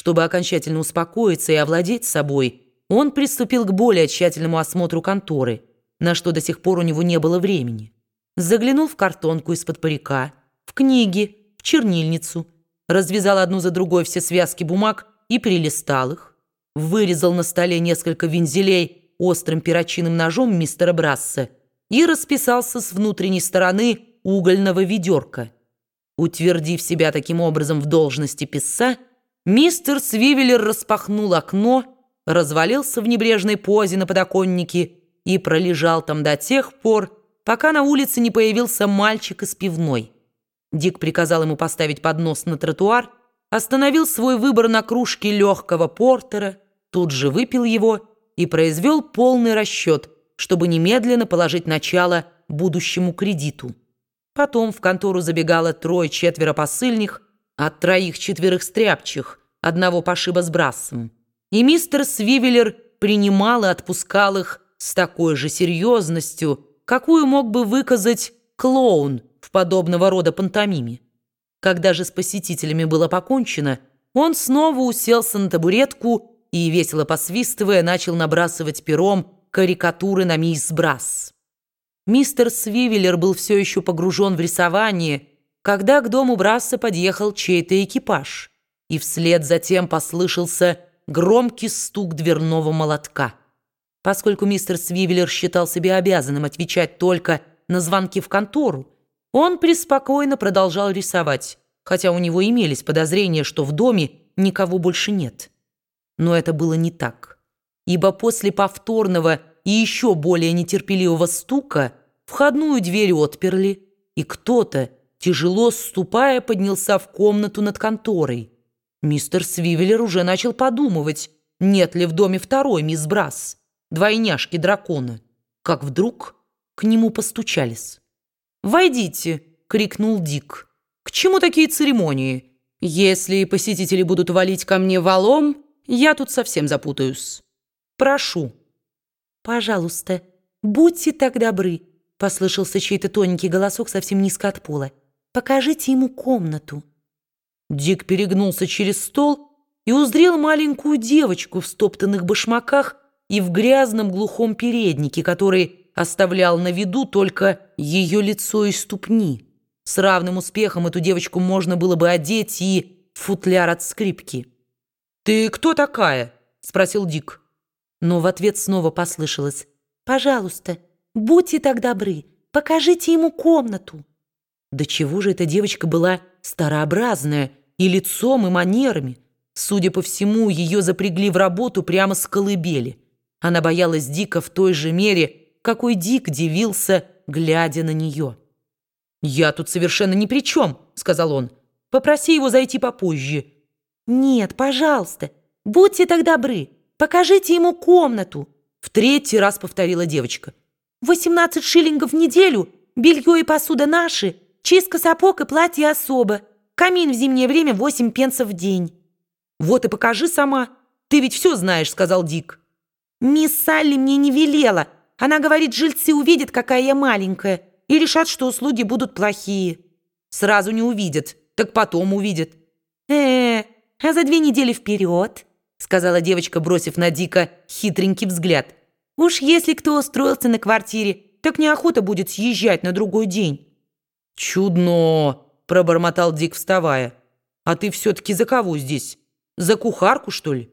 Чтобы окончательно успокоиться и овладеть собой, он приступил к более тщательному осмотру конторы, на что до сих пор у него не было времени. Заглянул в картонку из-под парика, в книги, в чернильницу, развязал одну за другой все связки бумаг и перелистал их, вырезал на столе несколько вензелей острым перочинным ножом мистера Брасса и расписался с внутренней стороны угольного ведерка. Утвердив себя таким образом в должности писца, мистер Свивеллер распахнул окно, развалился в небрежной позе на подоконнике и пролежал там до тех пор, пока на улице не появился мальчик из пивной. Дик приказал ему поставить поднос на тротуар, остановил свой выбор на кружке легкого портера, тут же выпил его и произвел полный расчет, чтобы немедленно положить начало будущему кредиту. Потом в контору забегало трое-четверо посыльных, от троих-четверых стряпчих, одного пошиба с брассом. И мистер Свивеллер принимал и отпускал их с такой же серьезностью, какую мог бы выказать клоун в подобного рода пантомиме. Когда же с посетителями было покончено, он снова уселся на табуретку и, весело посвистывая, начал набрасывать пером карикатуры на мисс Брасс. Мистер Свивеллер был все еще погружен в рисование, когда к дому Брасса подъехал чей-то экипаж, и вслед затем послышался громкий стук дверного молотка. Поскольку мистер Свивеллер считал себя обязанным отвечать только на звонки в контору, он преспокойно продолжал рисовать, хотя у него имелись подозрения, что в доме никого больше нет. Но это было не так, ибо после повторного и еще более нетерпеливого стука входную дверь отперли, и кто-то, тяжело ступая, поднялся в комнату над конторой. Мистер Свивеллер уже начал подумывать, нет ли в доме второй мисс Брас, двойняшки дракона, как вдруг к нему постучались. «Войдите!» — крикнул Дик. «К чему такие церемонии? Если посетители будут валить ко мне валом, я тут совсем запутаюсь. Прошу». «Пожалуйста, будьте так добры», — послышался чей-то тоненький голосок совсем низко от пола. «Покажите ему комнату». Дик перегнулся через стол и узрел маленькую девочку в стоптанных башмаках и в грязном глухом переднике, который оставлял на виду только ее лицо и ступни. С равным успехом эту девочку можно было бы одеть и футляр от скрипки. «Ты кто такая?» — спросил Дик. Но в ответ снова послышалось. «Пожалуйста, будьте так добры, покажите ему комнату». Да чего же эта девочка была старообразная и лицом, и манерами? Судя по всему, ее запрягли в работу прямо с колыбели. Она боялась Дика в той же мере, какой Дик дивился, глядя на нее. «Я тут совершенно ни при чем», — сказал он. «Попроси его зайти попозже». «Нет, пожалуйста, будьте так добры». Покажите ему комнату!» В третий раз повторила девочка. «Восемнадцать шиллингов в неделю, белье и посуда наши, чистка сапог и платье особо, камин в зимнее время восемь пенсов в день». «Вот и покажи сама. Ты ведь все знаешь», — сказал Дик. «Мисс Салли мне не велела. Она говорит, жильцы увидят, какая я маленькая, и решат, что услуги будут плохие». «Сразу не увидят, так потом увидят». «Э-э, а за две недели вперед?» сказала девочка, бросив на Дика хитренький взгляд. «Уж если кто устроился на квартире, так неохота будет съезжать на другой день». «Чудно!» – пробормотал Дик, вставая. «А ты все-таки за кого здесь? За кухарку, что ли?»